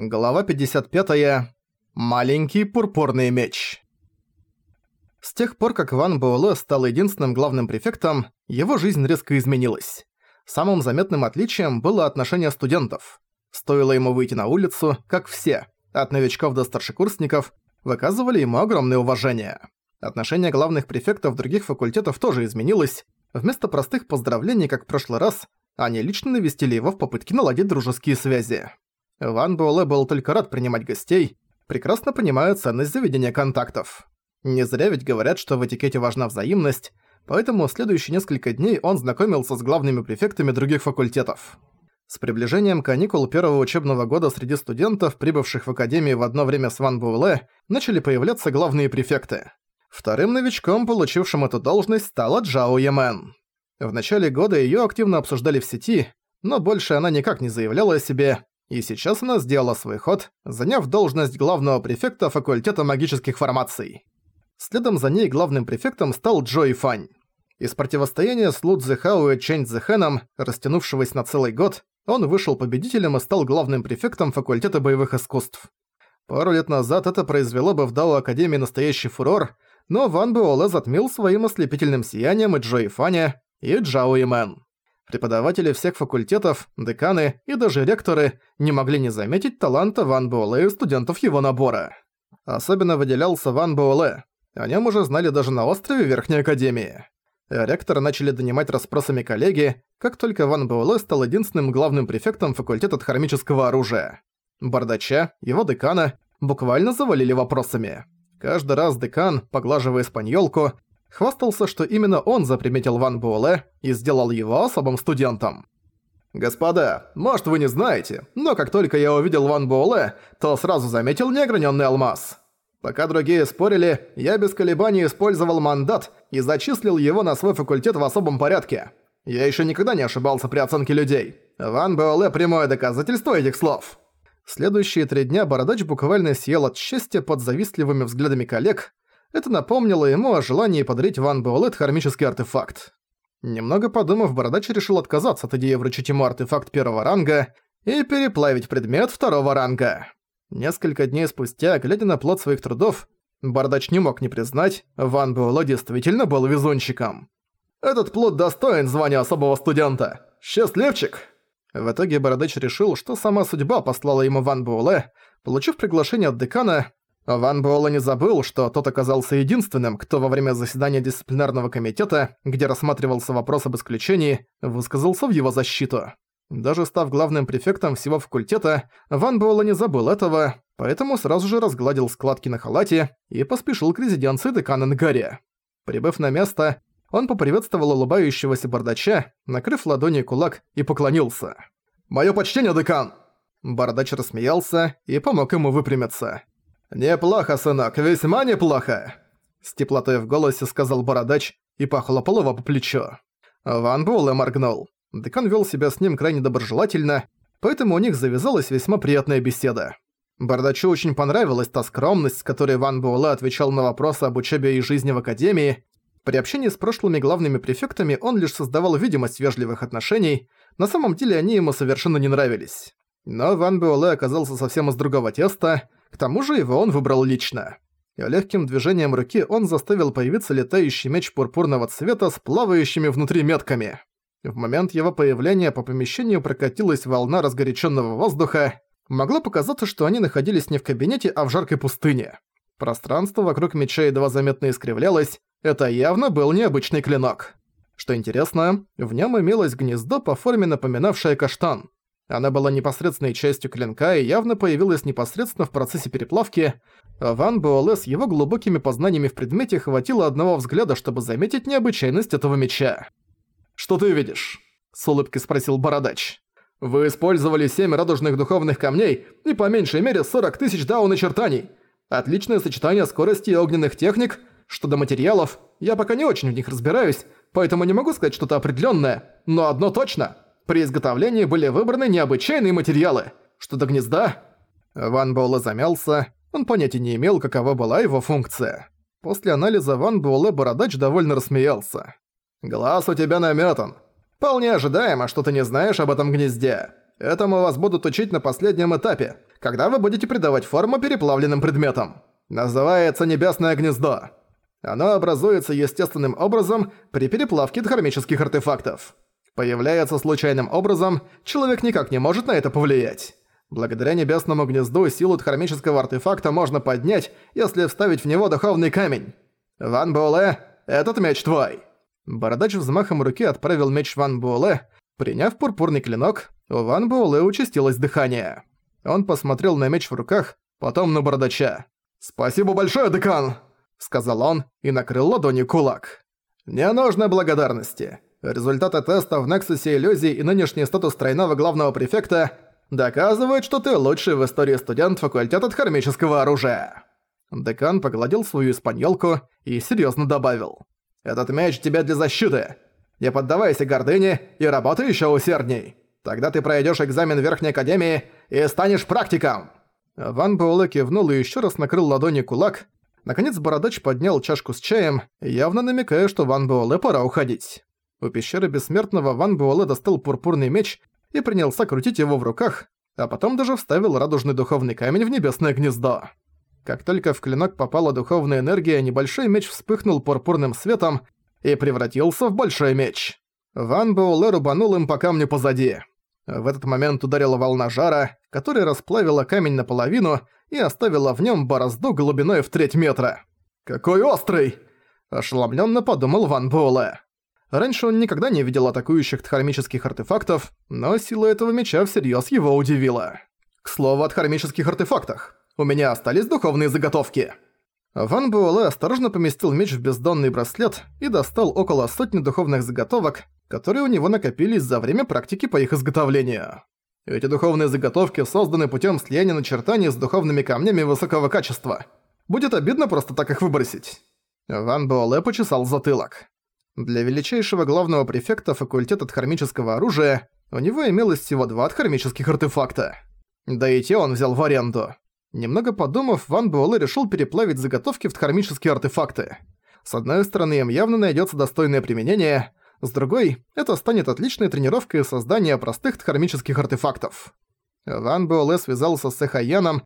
Глава 55. -я. Маленький пурпурный меч. С тех пор, как Ван Буэлэ стал единственным главным префектом, его жизнь резко изменилась. Самым заметным отличием было отношение студентов. Стоило ему выйти на улицу, как все, от новичков до старшекурсников, выказывали ему огромное уважение. Отношение главных префектов других факультетов тоже изменилось. Вместо простых поздравлений, как в прошлый раз, они лично навестили его в попытке наладить дружеские связи. Ван Буэлэ был только рад принимать гостей, прекрасно понимая ценность заведения контактов. Не зря ведь говорят, что в этикете важна взаимность, поэтому следующие несколько дней он знакомился с главными префектами других факультетов. С приближением каникул первого учебного года среди студентов, прибывших в академию в одно время с Ван Буэлэ, начали появляться главные префекты. Вторым новичком, получившим эту должность, стала Джао Ямен. В начале года её активно обсуждали в сети, но больше она никак не заявляла о себе, и сейчас она сделала свой ход, заняв должность главного префекта факультета магических формаций. Следом за ней главным префектом стал Джои Фань. Из противостояния с Лу Цзэхао и Чэнь Цзэхэном, растянувшегося на целый год, он вышел победителем и стал главным префектом факультета боевых искусств. Пару лет назад это произвело бы в Дао Академии настоящий фурор, но Ван Буэлэ затмил своим ослепительным сиянием и Джои Фаня, и Джао Имэн. Преподаватели всех факультетов, деканы и даже ректоры не могли не заметить таланта Ван Буэлэ и студентов его набора. Особенно выделялся Ван Буэлэ. О нем уже знали даже на острове Верхней Академии. Ректоры начали донимать расспросами коллеги, как только Ван Буэлэ стал единственным главным префектом факультета хромического оружия. Бардача, его декана, буквально завалили вопросами. Каждый раз декан, поглаживая спаньолку, хвастался, что именно он заприметил Ван Буэлэ и сделал его особым студентом. «Господа, может вы не знаете, но как только я увидел Ван Буэлэ, то сразу заметил неограненный алмаз». Пока другие спорили, я без колебаний использовал мандат и зачислил его на свой факультет в особом порядке. Я еще никогда не ошибался при оценке людей. Ван Буэлэ – прямое доказательство этих слов. Следующие три дня Бородач буквально съел от счастья под завистливыми взглядами коллег, это напомнило ему о желании подарить Ван Буэлэ хармический артефакт. Немного подумав, Бородач решил отказаться от идеи вручить ему артефакт первого ранга и переплавить предмет второго ранга. Несколько дней спустя, глядя на плод своих трудов, Бородач не мог не признать, Ван Буэлэ действительно был везунчиком. «Этот плод достоин звания особого студента! Счастливчик!» В итоге Бородач решил, что сама судьба послала ему Ван Буэлэ. Получив приглашение от декана, Ван Буэлэ не забыл, что тот оказался единственным, кто во время заседания дисциплинарного комитета, где рассматривался вопрос об исключении, высказался в его защиту. Даже став главным префектом всего факультета, Ван Буэлэ не забыл этого, поэтому сразу же разгладил складки на халате и поспешил к резиденции декана Нгария. Прибыв на место, он поприветствовал улыбающегося бардача, накрыв ладони кулак и поклонился. «Моё почтение, декан!» Бардач рассмеялся и помог ему выпрямиться. «Неплохо, сынок, весьма неплохо!» С теплотой в голосе сказал бородач и похлопал его по плечу. Ван Буэлэ моргнул. Декан вел себя с ним крайне доброжелательно, поэтому у них завязалась весьма приятная беседа. Бородачу очень понравилась та скромность, с которой Ван Буэлэ отвечал на вопросы об учебе и жизни в Академии. При общении с прошлыми главными префектами он лишь создавал видимость вежливых отношений, на самом деле они ему совершенно не нравились. Но Ван Буэлэ оказался совсем из другого теста, к тому же его он выбрал лично. И легким движением руки он заставил появиться летающий меч пурпурного цвета с плавающими внутри метками. В момент его появления по помещению прокатилась волна разгоряченного воздуха. Могло показаться, что они находились не в кабинете, а в жаркой пустыне. Пространство вокруг меча едва заметно искривлялось. Это явно был необычный клинок. Что интересно, в нем имелось гнездо по форме напоминавшее каштан. Она была непосредственной частью клинка и явно появилась непосредственно в процессе переплавки. Ван Буэлэ с его глубокими познаниями в предмете хватило одного взгляда, чтобы заметить необычайность этого меча. «Что ты видишь?» – с улыбкой спросил Бородач. «Вы использовали семь радужных духовных камней и по меньшей мере 40 тысяч даун-очертаний. Отличное сочетание скорости и огненных техник. Что до материалов, я пока не очень в них разбираюсь, поэтому не могу сказать что-то определенное, но одно точно – при изготовлении были выбраны необычайные материалы. Что до гнезда... Ван Буэлэ замялся. Он понятия не имел, какова была его функция. После анализа Ван Буэлэ Бородач довольно рассмеялся. «Глаз у тебя намётан. Вполне ожидаемо, что ты не знаешь об этом гнезде. Этому вас будут учить на последнем этапе, когда вы будете придавать форму переплавленным предметам. Называется «Небесное гнездо». Оно образуется естественным образом при переплавке дхармических артефактов появляется случайным образом, человек никак не может на это повлиять. Благодаря небесному гнезду силу дхармического артефакта можно поднять, если вставить в него духовный камень. Ван Буэлэ, этот меч твой. Бородач взмахом руки отправил меч Ван Буэлэ. Приняв пурпурный клинок, у Ван Буэлэ участилось дыхание. Он посмотрел на меч в руках, потом на бородача. «Спасибо большое, декан!» — сказал он и накрыл ладони кулак. «Не нужно благодарности. Результаты тестов в Нексусе иллюзии и нынешний статус тройного главного префекта доказывают, что ты лучший в истории студент факультета хромического оружия». Декан погладил свою испаньолку и серьезно добавил. «Этот меч тебе для защиты. Не поддавайся гордыне и работай еще усердней. Тогда ты пройдешь экзамен Верхней Академии и станешь практиком!» Ван Буэлэ кивнул и еще раз накрыл ладони кулак. Наконец бородач поднял чашку с чаем, явно намекая, что Ван Буэлэ пора уходить. У пещеры Бессмертного Ван Буэлэ достал пурпурный меч и принялся крутить его в руках, а потом даже вставил радужный духовный камень в небесное гнездо. Как только в клинок попала духовная энергия, небольшой меч вспыхнул пурпурным светом и превратился в большой меч. Ван Буэлэ рубанул им по камню позади. В этот момент ударила волна жара, которая расплавила камень наполовину и оставила в нем борозду глубиной в треть метра. «Какой острый!» – ошеломленно подумал Ван Буэлэ. Раньше он никогда не видел атакующих тхармических артефактов, но сила этого меча всерьёз его удивила. К слову о тхармических артефактах. У меня остались духовные заготовки. Ван Буэлэ осторожно поместил меч в бездонный браслет и достал около сотни духовных заготовок, которые у него накопились за время практики по их изготовлению. Эти духовные заготовки созданы путем слияния начертаний с духовными камнями высокого качества. Будет обидно просто так их выбросить. Ван Буэлэ почесал затылок. Для величайшего главного префекта факультета от оружия у него имелось всего два от артефакта. Да и те он взял в аренду. Немного подумав, Ван Буэлэ решил переплавить заготовки в тхармические артефакты. С одной стороны, им явно найдется достойное применение, с другой, это станет отличной тренировкой создания простых тхармических артефактов. Ван Буэлэ связался с Эхаяном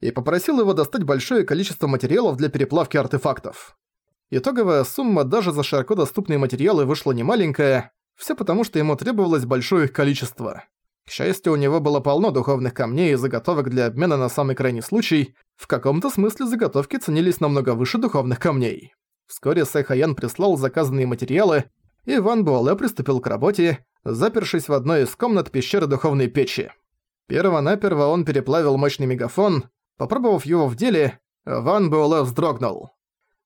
и попросил его достать большое количество материалов для переплавки артефактов. Итоговая сумма даже за широко доступные материалы вышла немаленькая, все потому, что ему требовалось большое их количество. К счастью, у него было полно духовных камней и заготовок для обмена на самый крайний случай. В каком-то смысле заготовки ценились намного выше духовных камней. Вскоре Сэхаян прислал заказанные материалы, и Ван Буале приступил к работе, запершись в одной из комнат пещеры духовной печи. Первонаперво он переплавил мощный мегафон. Попробовав его в деле, Ван Буале вздрогнул.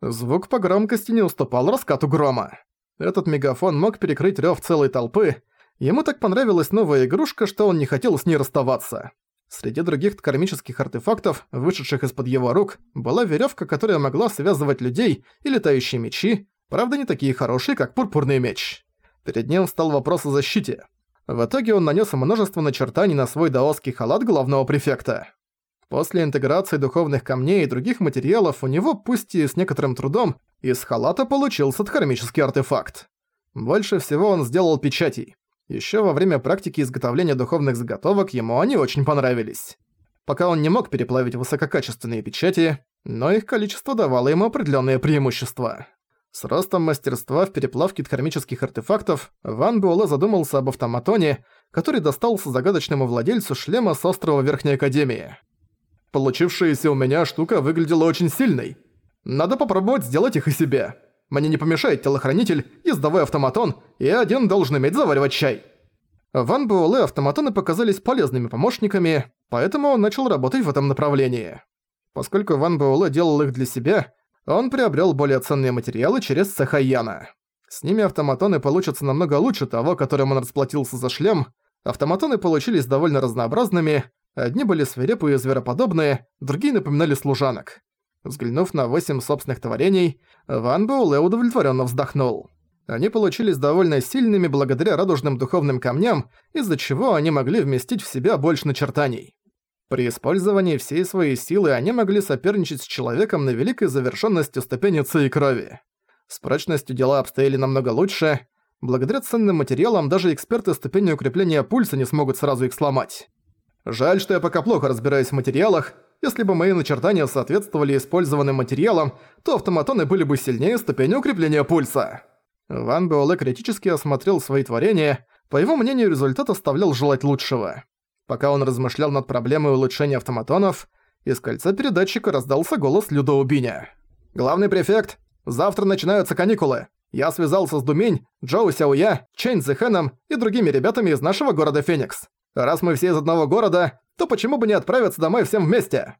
Звук по громкости не уступал раскату грома. Этот мегафон мог перекрыть рёв целой толпы. Ему так понравилась новая игрушка, что он не хотел с ней расставаться. Среди других кармических артефактов, вышедших из-под его рук, была веревка, которая могла связывать людей и летающие мечи, правда не такие хорошие, как пурпурный меч. Перед ним встал вопрос о защите. В итоге он нанес множество начертаний на свой даосский халат главного префекта. После интеграции духовных камней и других материалов у него, пусть и с некоторым трудом, из халата получился дхармический артефакт. Больше всего он сделал печатей. Ещё во время практики изготовления духовных заготовок ему они очень понравились. Пока он не мог переплавить высококачественные печати, но их количество давало ему определённые преимущества. С ростом мастерства в переплавке дхармических артефактов Ван Буэлэ задумался об автоматоне, который достался загадочному владельцу шлема с острова Верхней Академии. Получившаяся у меня штука выглядела очень сильной. Надо попробовать сделать их и себе. Мне не помешает телохранитель, ездовой автоматон, и один должен иметь заваривать чай. Ван Буэлэ автоматоны показались полезными помощниками, поэтому он начал работать в этом направлении. Поскольку Ван Буэлэ делал их для себя, он приобрел более ценные материалы через Сахаяна. С ними автоматоны получатся намного лучше того, которым он расплатился за шлем. Автоматоны получились довольно разнообразными, Одни были свирепые и звероподобные, другие напоминали служанок. Взглянув на восемь собственных творений, Ван Боулэ удовлетворенно вздохнул. Они получились довольно сильными благодаря радужным духовным камням, из-за чего они могли вместить в себя больше начертаний. При использовании всей своей силы они могли соперничать с человеком на великой завершенности ступени ци и крови. С прочностью дела обстояли намного лучше. Благодаря ценным материалам даже эксперты ступени укрепления пульса не смогут сразу их сломать. Жаль, что я пока плохо разбираюсь в материалах. Если бы мои начертания соответствовали использованным материалам, то автоматоны были бы сильнее ступени укрепления пульса. Ван Буэлэ критически осмотрел свои творения. По его мнению, результат оставлял желать лучшего. Пока он размышлял над проблемой улучшения автоматонов, из кольца передатчика раздался голос Людоубиня. «Главный префект, завтра начинаются каникулы. Я связался с Думень, Джоу Сяоя, Чэнь Зихэном и другими ребятами из нашего города Феникс. Раз мы все из одного города, то почему бы не отправиться домой всем вместе?